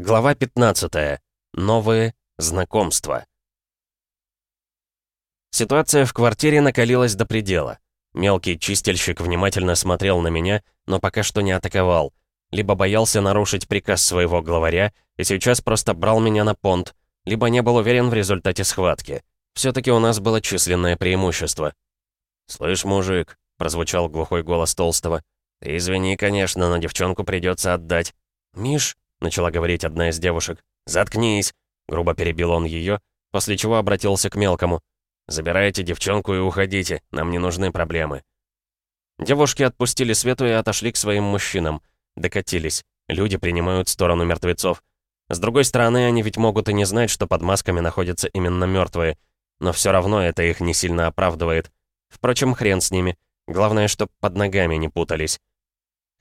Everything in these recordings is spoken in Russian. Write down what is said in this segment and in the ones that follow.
Глава 15. Новые знакомства. Ситуация в квартире накалилась до предела. Мелкий чистильщик внимательно смотрел на меня, но пока что не атаковал. Либо боялся нарушить приказ своего главаря и сейчас просто брал меня на понт, либо не был уверен в результате схватки. все таки у нас было численное преимущество. «Слышь, мужик», — прозвучал глухой голос Толстого, «ты извини, конечно, но девчонку придется отдать». «Миш», — начала говорить одна из девушек. «Заткнись!» — грубо перебил он ее, после чего обратился к мелкому. «Забирайте девчонку и уходите, нам не нужны проблемы». Девушки отпустили Свету и отошли к своим мужчинам. Докатились. Люди принимают сторону мертвецов. С другой стороны, они ведь могут и не знать, что под масками находятся именно мертвые. Но все равно это их не сильно оправдывает. Впрочем, хрен с ними. Главное, чтоб под ногами не путались.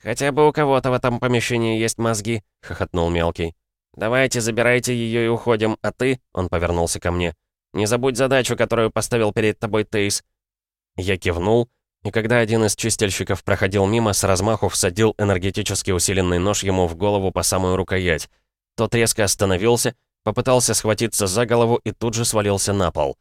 «Хотя бы у кого-то в этом помещении есть мозги», — хохотнул мелкий. «Давайте, забирайте ее и уходим, а ты...» — он повернулся ко мне. «Не забудь задачу, которую поставил перед тобой Тейс». Я кивнул, и когда один из чистильщиков проходил мимо, с размаху всадил энергетически усиленный нож ему в голову по самую рукоять. Тот резко остановился, попытался схватиться за голову и тут же свалился на пол.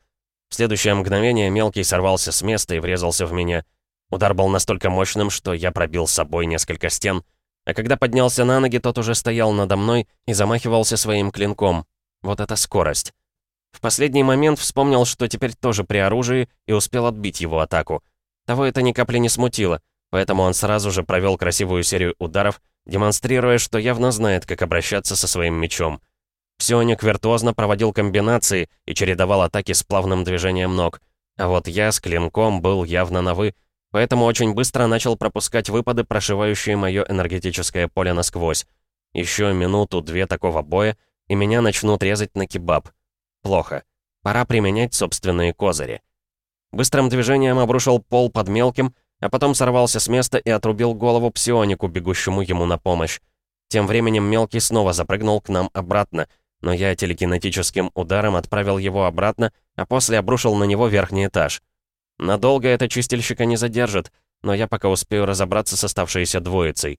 В следующее мгновение мелкий сорвался с места и врезался в меня — Удар был настолько мощным, что я пробил с собой несколько стен. А когда поднялся на ноги, тот уже стоял надо мной и замахивался своим клинком. Вот это скорость. В последний момент вспомнил, что теперь тоже при оружии, и успел отбить его атаку. Того это ни капли не смутило, поэтому он сразу же провел красивую серию ударов, демонстрируя, что явно знает, как обращаться со своим мечом. Псионик виртуозно проводил комбинации и чередовал атаки с плавным движением ног. А вот я с клинком был явно на «вы», поэтому очень быстро начал пропускать выпады, прошивающие мое энергетическое поле насквозь. Еще минуту-две такого боя, и меня начнут резать на кебаб. Плохо. Пора применять собственные козыри. Быстрым движением обрушил пол под мелким, а потом сорвался с места и отрубил голову псионику, бегущему ему на помощь. Тем временем мелкий снова запрыгнул к нам обратно, но я телекинетическим ударом отправил его обратно, а после обрушил на него верхний этаж — Надолго это чистильщика не задержит, но я пока успею разобраться с оставшейся двоицей.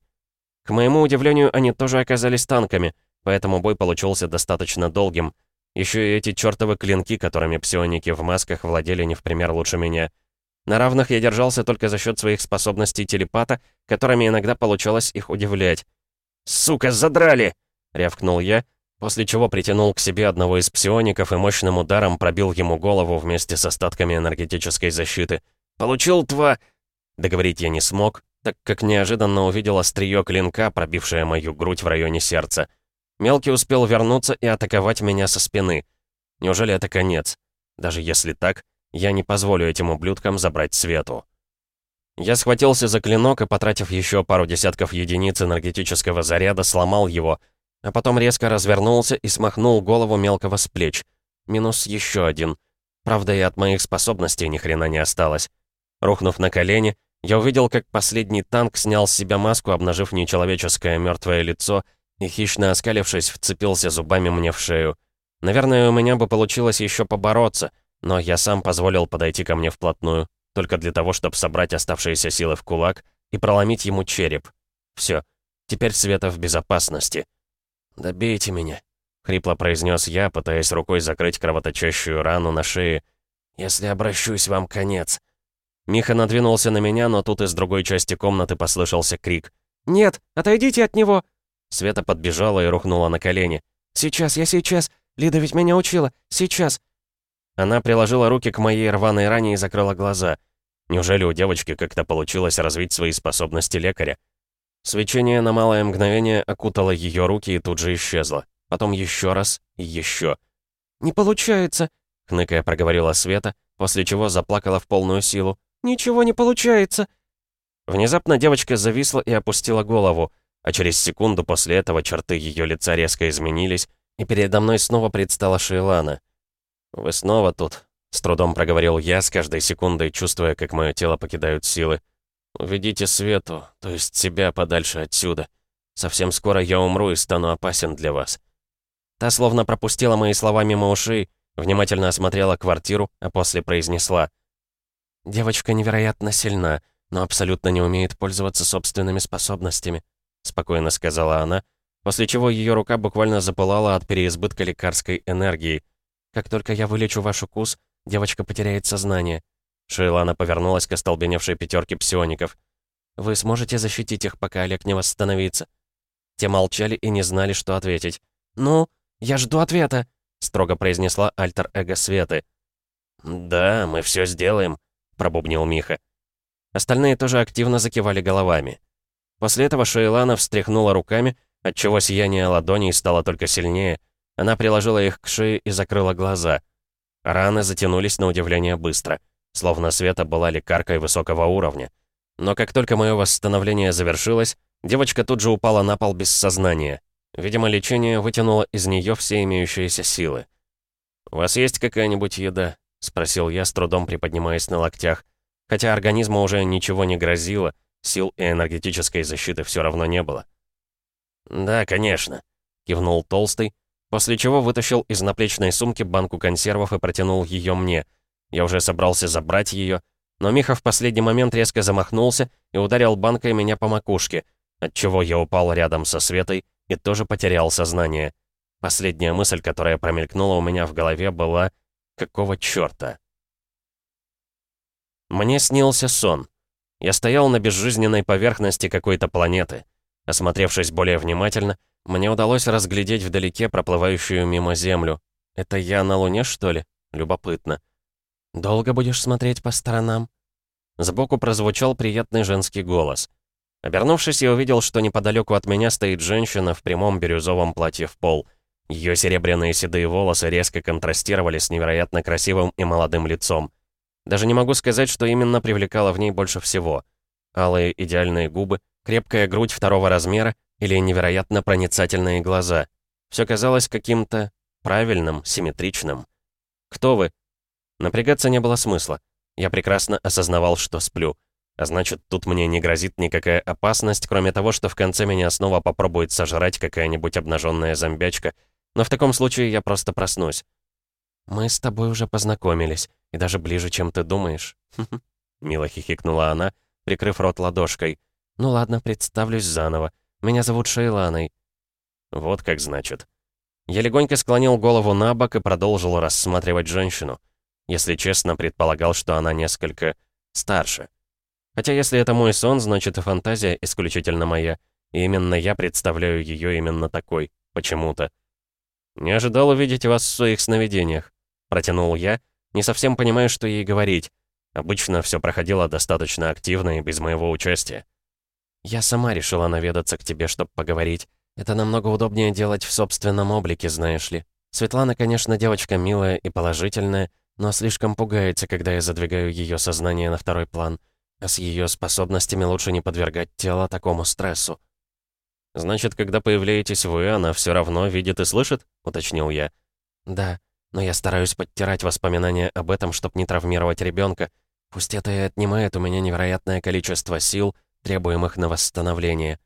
К моему удивлению, они тоже оказались танками, поэтому бой получился достаточно долгим. Еще и эти чертовы клинки, которыми псионики в масках владели не в пример лучше меня. На равных я держался только за счет своих способностей телепата, которыми иногда получалось их удивлять. «Сука, задрали!» — рявкнул я, после чего притянул к себе одного из псиоников и мощным ударом пробил ему голову вместе с остатками энергетической защиты. «Получил тва...» Договорить я не смог, так как неожиданно увидел острие клинка, пробившее мою грудь в районе сердца. Мелкий успел вернуться и атаковать меня со спины. Неужели это конец? Даже если так, я не позволю этим ублюдкам забрать свету. Я схватился за клинок и, потратив еще пару десятков единиц энергетического заряда, сломал его — а потом резко развернулся и смахнул голову мелкого с плеч. Минус еще один. Правда, и от моих способностей ни хрена не осталось. Рухнув на колени, я увидел, как последний танк снял с себя маску, обнажив нечеловеческое мертвое лицо, и, хищно оскалившись, вцепился зубами мне в шею. Наверное, у меня бы получилось еще побороться, но я сам позволил подойти ко мне вплотную, только для того, чтобы собрать оставшиеся силы в кулак и проломить ему череп. Все, теперь Света в безопасности. «Добейте меня», — хрипло произнес я, пытаясь рукой закрыть кровоточащую рану на шее. «Если обращусь, вам конец». Миха надвинулся на меня, но тут из другой части комнаты послышался крик. «Нет, отойдите от него!» Света подбежала и рухнула на колени. «Сейчас, я сейчас! Лида ведь меня учила! Сейчас!» Она приложила руки к моей рваной ране и закрыла глаза. Неужели у девочки как-то получилось развить свои способности лекаря? Свечение на малое мгновение окутало ее руки и тут же исчезло. Потом еще раз и еще. «Не получается», — хныкая проговорила Света, после чего заплакала в полную силу. «Ничего не получается». Внезапно девочка зависла и опустила голову, а через секунду после этого черты ее лица резко изменились, и передо мной снова предстала Шейлана. «Вы снова тут?» — с трудом проговорил я, с каждой секундой чувствуя, как мое тело покидают силы. «Уведите Свету, то есть себя подальше отсюда. Совсем скоро я умру и стану опасен для вас». Та словно пропустила мои слова мимо ушей, внимательно осмотрела квартиру, а после произнесла. «Девочка невероятно сильна, но абсолютно не умеет пользоваться собственными способностями», спокойно сказала она, после чего ее рука буквально запылала от переизбытка лекарской энергии. «Как только я вылечу ваш укус, девочка потеряет сознание». Шейлана повернулась к остолбеневшей пятерке псиоников. «Вы сможете защитить их, пока Олег не восстановится?» Те молчали и не знали, что ответить. «Ну, я жду ответа», — строго произнесла альтер-эго Светы. «Да, мы все сделаем», — пробубнил Миха. Остальные тоже активно закивали головами. После этого Шейлана встряхнула руками, отчего сияние ладоней стало только сильнее. Она приложила их к шее и закрыла глаза. Раны затянулись на удивление быстро, словно Света была лекаркой высокого уровня. Но как только мое восстановление завершилось, девочка тут же упала на пол без сознания. Видимо, лечение вытянуло из нее все имеющиеся силы. «У вас есть какая-нибудь еда?» — спросил я, с трудом приподнимаясь на локтях. Хотя организму уже ничего не грозило, сил и энергетической защиты все равно не было. «Да, конечно», — кивнул Толстый, после чего вытащил из наплечной сумки банку консервов и протянул ее мне. Я уже собрался забрать ее, но Миха в последний момент резко замахнулся и ударил банкой меня по макушке, отчего я упал рядом со Светой и тоже потерял сознание. Последняя мысль, которая промелькнула у меня в голове, была «Какого чёрта?». Мне снился сон. Я стоял на безжизненной поверхности какой-то планеты. Осмотревшись более внимательно, мне удалось разглядеть вдалеке проплывающую мимо Землю. Это я на Луне, что ли? Любопытно. «Долго будешь смотреть по сторонам?» Сбоку прозвучал приятный женский голос. Обернувшись, я увидел, что неподалеку от меня стоит женщина в прямом бирюзовом платье в пол. Ее серебряные седые волосы резко контрастировали с невероятно красивым и молодым лицом. Даже не могу сказать, что именно привлекало в ней больше всего. Алые идеальные губы, крепкая грудь второго размера или невероятно проницательные глаза. Все казалось каким-то правильным, симметричным. «Кто вы?» Напрягаться не было смысла. Я прекрасно осознавал, что сплю. А значит, тут мне не грозит никакая опасность, кроме того, что в конце меня снова попробует сожрать какая-нибудь обнаженная зомбячка. Но в таком случае я просто проснусь. «Мы с тобой уже познакомились, и даже ближе, чем ты думаешь». Мило хихикнула она, прикрыв рот ладошкой. «Ну ладно, представлюсь заново. Меня зовут Шейланой». «Вот как значит». Я легонько склонил голову на бок и продолжил рассматривать женщину. Если честно, предполагал, что она несколько старше. Хотя если это мой сон, значит и фантазия исключительно моя. И именно я представляю ее именно такой, почему-то. Не ожидал увидеть вас в своих сновидениях. Протянул я, не совсем понимая, что ей говорить. Обычно все проходило достаточно активно и без моего участия. «Я сама решила наведаться к тебе, чтобы поговорить. Это намного удобнее делать в собственном облике, знаешь ли. Светлана, конечно, девочка милая и положительная, но слишком пугается, когда я задвигаю ее сознание на второй план. А с ее способностями лучше не подвергать тело такому стрессу». «Значит, когда появляетесь вы, она все равно видит и слышит?» — уточнил я. «Да, но я стараюсь подтирать воспоминания об этом, чтобы не травмировать ребенка. Пусть это и отнимает у меня невероятное количество сил, требуемых на восстановление.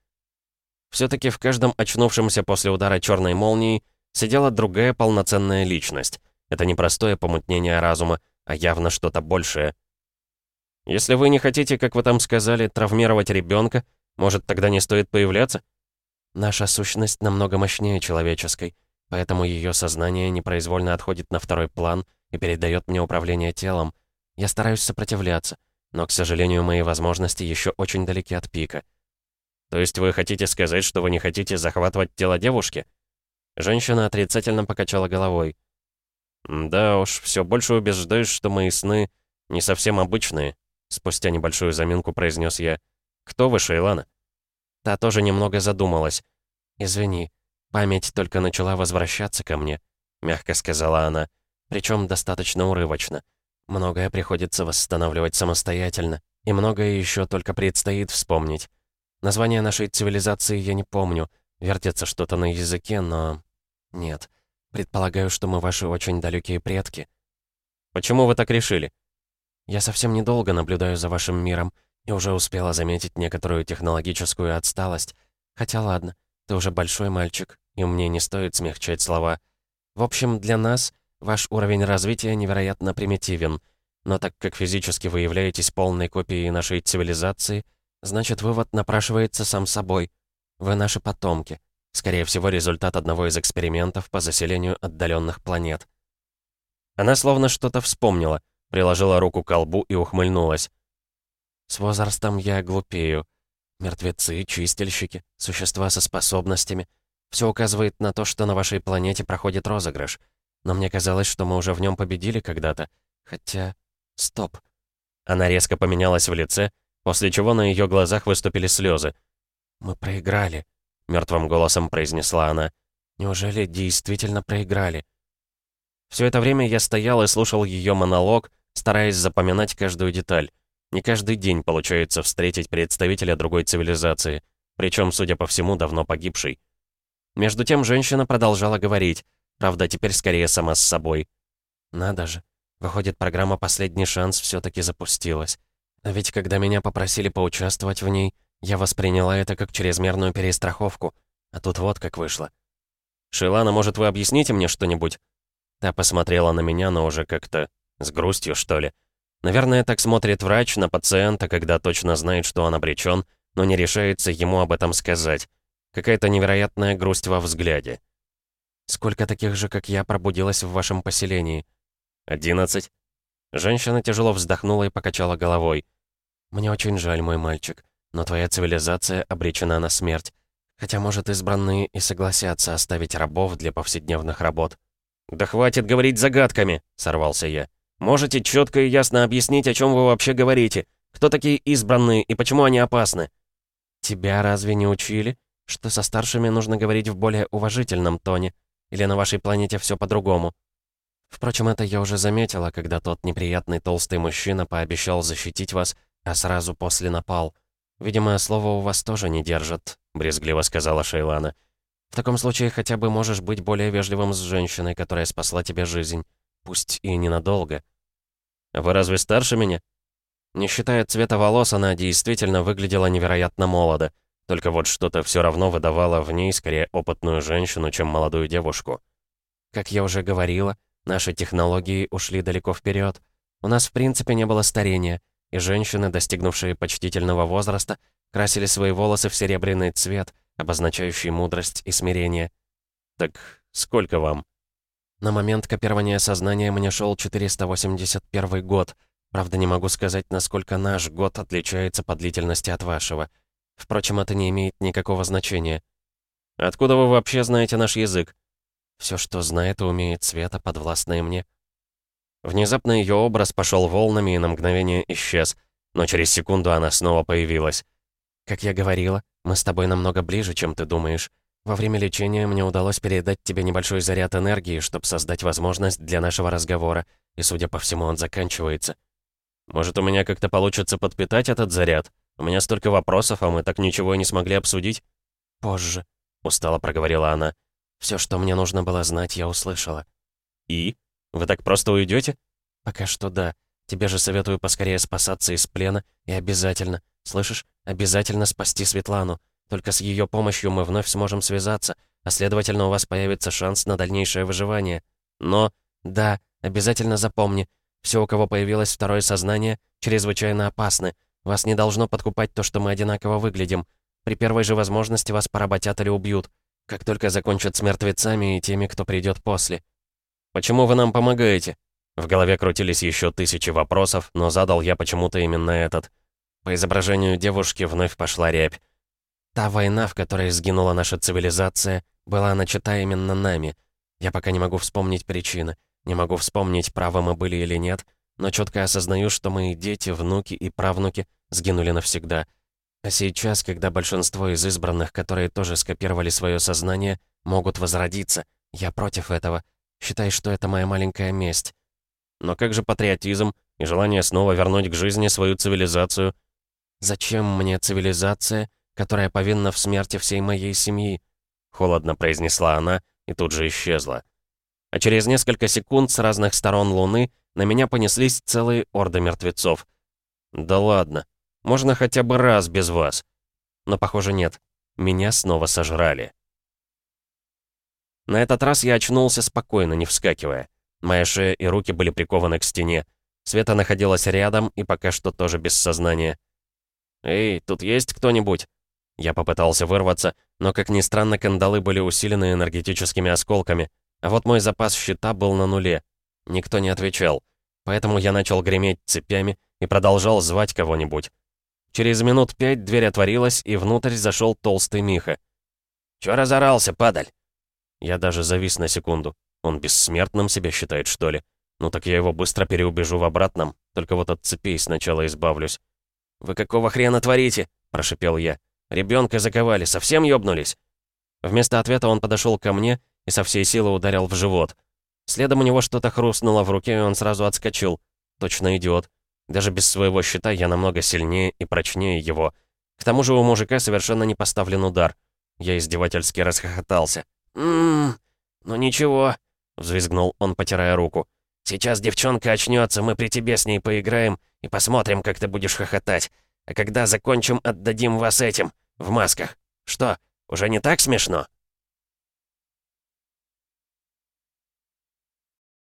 Все-таки в каждом очнувшемся после удара черной молнии сидела другая полноценная личность. Это не простое помутнение разума, а явно что-то большее. Если вы не хотите, как вы там сказали, травмировать ребенка, может, тогда не стоит появляться? Наша сущность намного мощнее человеческой. Поэтому ее сознание непроизвольно отходит на второй план и передает мне управление телом. Я стараюсь сопротивляться, но, к сожалению, мои возможности еще очень далеки от пика. То есть вы хотите сказать, что вы не хотите захватывать тело девушки? Женщина отрицательно покачала головой. Да уж, все больше убеждаюсь, что мои сны не совсем обычные. Спустя небольшую заминку произнес я. Кто вы, Шейлана? Та тоже немного задумалась. Извини, «Память только начала возвращаться ко мне», — мягко сказала она, причем достаточно урывочно. «Многое приходится восстанавливать самостоятельно, и многое еще только предстоит вспомнить. Название нашей цивилизации я не помню, вертится что-то на языке, но... Нет, предполагаю, что мы ваши очень далекие предки». «Почему вы так решили?» «Я совсем недолго наблюдаю за вашим миром и уже успела заметить некоторую технологическую отсталость. Хотя ладно, ты уже большой мальчик, и мне не стоит смягчать слова. В общем, для нас ваш уровень развития невероятно примитивен, но так как физически вы являетесь полной копией нашей цивилизации, значит, вывод напрашивается сам собой. Вы наши потомки. Скорее всего, результат одного из экспериментов по заселению отдаленных планет. Она словно что-то вспомнила, приложила руку к колбу и ухмыльнулась. «С возрастом я глупею. Мертвецы, чистильщики, существа со способностями. Все указывает на то, что на вашей планете проходит розыгрыш. Но мне казалось, что мы уже в нем победили когда-то. Хотя... Стоп. Она резко поменялась в лице, после чего на ее глазах выступили слезы. «Мы проиграли», — мертвым голосом произнесла она. «Неужели действительно проиграли?» Все это время я стоял и слушал ее монолог, стараясь запоминать каждую деталь. Не каждый день получается встретить представителя другой цивилизации, причем, судя по всему, давно погибшей. Между тем женщина продолжала говорить, правда, теперь скорее сама с собой. «Надо же. Выходит, программа «Последний шанс» все таки запустилась. А ведь когда меня попросили поучаствовать в ней, я восприняла это как чрезмерную перестраховку. А тут вот как вышло. «Шейлана, может, вы объясните мне что-нибудь?» Та посмотрела на меня, но уже как-то с грустью, что ли. Наверное, так смотрит врач на пациента, когда точно знает, что он обречен, но не решается ему об этом сказать. Какая-то невероятная грусть во взгляде. «Сколько таких же, как я, пробудилось в вашем поселении?» «Одиннадцать». Женщина тяжело вздохнула и покачала головой. «Мне очень жаль, мой мальчик, но твоя цивилизация обречена на смерть. Хотя, может, избранные и согласятся оставить рабов для повседневных работ». «Да хватит говорить загадками!» — сорвался я. «Можете четко и ясно объяснить, о чем вы вообще говорите? Кто такие избранные и почему они опасны?» «Тебя разве не учили, что со старшими нужно говорить в более уважительном тоне? Или на вашей планете все по-другому?» Впрочем, это я уже заметила, когда тот неприятный толстый мужчина пообещал защитить вас, а сразу после напал. Видимо, слово у вас тоже не держат», — брезгливо сказала Шейлана. В таком случае хотя бы можешь быть более вежливым с женщиной, которая спасла тебе жизнь. Пусть и ненадолго. Вы разве старше меня? Не считая цвета волос, она действительно выглядела невероятно молодо. Только вот что-то все равно выдавало в ней скорее опытную женщину, чем молодую девушку. Как я уже говорила, наши технологии ушли далеко вперед. У нас в принципе не было старения, и женщины, достигнувшие почтительного возраста, красили свои волосы в серебряный цвет, обозначающий мудрость и смирение. «Так сколько вам?» На момент копирования сознания мне шел 481 год. Правда, не могу сказать, насколько наш год отличается по длительности от вашего. Впрочем, это не имеет никакого значения. Откуда вы вообще знаете наш язык? Все, что знает и умеет Света, подвластное мне. Внезапно ее образ пошел волнами и на мгновение исчез, но через секунду она снова появилась. Как я говорила, мы с тобой намного ближе, чем ты думаешь. Во время лечения мне удалось передать тебе небольшой заряд энергии, чтобы создать возможность для нашего разговора, и, судя по всему, он заканчивается. Может, у меня как-то получится подпитать этот заряд? У меня столько вопросов, а мы так ничего и не смогли обсудить. Позже, устало проговорила она. Все, что мне нужно было знать, я услышала. И? Вы так просто уйдете? Пока что да. Тебе же советую поскорее спасаться из плена и обязательно, слышишь, обязательно спасти Светлану. Только с ее помощью мы вновь сможем связаться, а следовательно, у вас появится шанс на дальнейшее выживание. Но, да, обязательно запомни, все, у кого появилось второе сознание, чрезвычайно опасны. Вас не должно подкупать то, что мы одинаково выглядим. При первой же возможности вас поработят или убьют, как только закончат с мертвецами и теми, кто придет после. Почему вы нам помогаете? В голове крутились еще тысячи вопросов, но задал я почему-то именно этот. По изображению девушки вновь пошла рябь. Та война, в которой сгинула наша цивилизация, была начата именно нами. Я пока не могу вспомнить причины, не могу вспомнить, правы мы были или нет, но четко осознаю, что мои дети, внуки и правнуки сгинули навсегда. А сейчас, когда большинство из избранных, которые тоже скопировали свое сознание, могут возродиться, я против этого. Считай, что это моя маленькая месть. Но как же патриотизм и желание снова вернуть к жизни свою цивилизацию? «Зачем мне цивилизация, которая повинна в смерти всей моей семьи?» Холодно произнесла она и тут же исчезла. А через несколько секунд с разных сторон Луны на меня понеслись целые орды мертвецов. «Да ладно, можно хотя бы раз без вас». Но, похоже, нет. Меня снова сожрали. На этот раз я очнулся спокойно, не вскакивая. Моя шея и руки были прикованы к стене. Света находилась рядом и пока что тоже без сознания. «Эй, тут есть кто-нибудь?» Я попытался вырваться, но, как ни странно, кандалы были усилены энергетическими осколками, а вот мой запас щита был на нуле. Никто не отвечал. Поэтому я начал греметь цепями и продолжал звать кого-нибудь. Через минут пять дверь отворилась, и внутрь зашел толстый Миха. «Чё разорался, падаль?» Я даже завис на секунду. Он бессмертным себя считает, что ли? Ну так я его быстро переубежу в обратном, только вот от цепей сначала избавлюсь. «Вы какого хрена творите?» – прошипел я. Ребенка заковали, совсем ёбнулись?» Вместо ответа он подошел ко мне и со всей силы ударил в живот. Следом у него что-то хрустнуло в руке, и он сразу отскочил. Точно идиот. Даже без своего щита я намного сильнее и прочнее его. К тому же у мужика совершенно не поставлен удар. Я издевательски расхохотался. «Ммм, ну ничего», — взвизгнул он, потирая руку. «Сейчас девчонка очнется, мы при тебе с ней поиграем и посмотрим, как ты будешь хохотать. А когда закончим, отдадим вас этим, в масках. Что, уже не так смешно?»